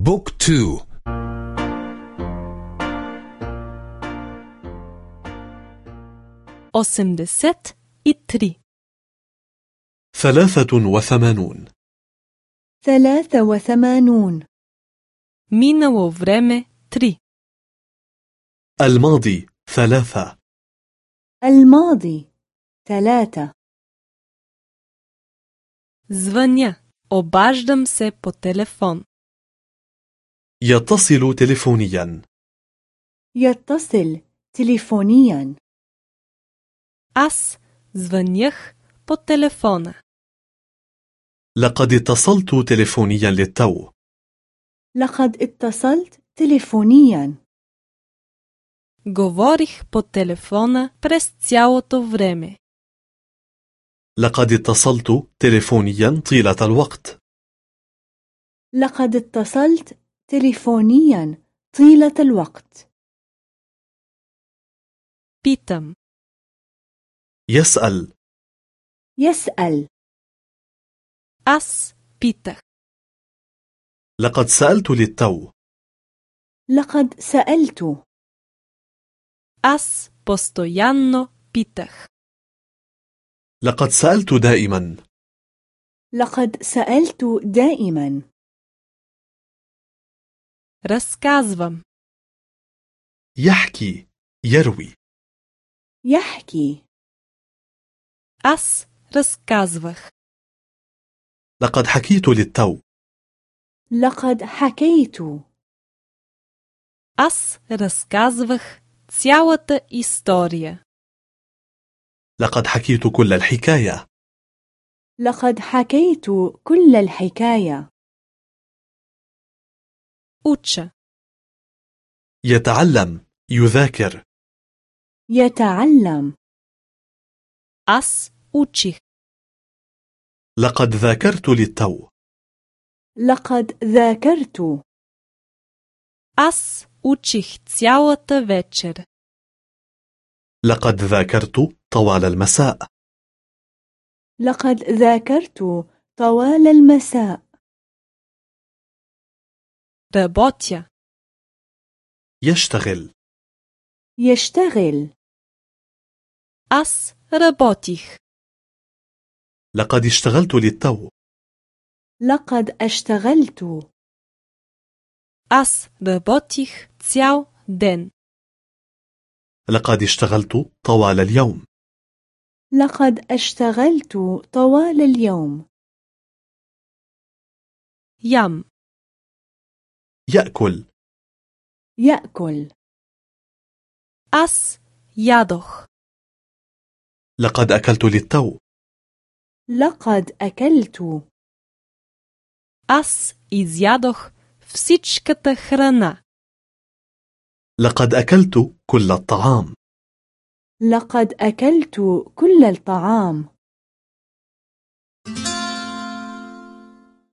بوك تو осемдесет и три ثلاثة وثمانون ثلاثة وثمانون минало време три الماضي ثلاثة الماضي ثلاثة звъня обаждам се по телефон يتصل تلفونيا يتصل تليفونيا аз звънях по телефона لقد اتصلت تلفونيا للتو لقد اتصلت تليفونيا говорих по телефона през цялото време لقد اتصلت تلفونيا طيلة الوقت لقد اتصلت تليفونيا طيلة الوقت питам يسأل يسأل аз питах لقد سألت للتو لقد سألت аз постоянно питах لقد سألت دائما لقد سألت دائما разказвам يحكي يروي يحكي аз разказвах لقد حكيت للتو لقد حكيت аз разказвах цялата история لقد حكيت كل الحكاية لقد حكيت كل الحكاية уча يتعلم يذاكر يتعلم аз учих لقد ذاكرت للتو لقد ذاكرت аз учих цялата вечер لقد ذاكرت طوال المساء لقد ذاكرت طوال المساء работя يشتغل يشتغل аз работих لقد اشتغلت للتو لقد اشتغلت аз работих цял ден لقد اشتغلت طوال اليوم لقد اشتغلت طوال اليوم ям يأكل يأكل аз ядох لقد أكلت للتو لقد أكلت аз изядох всичката храна لقد أكلت كل الطعام لقد أكلت كل الطعام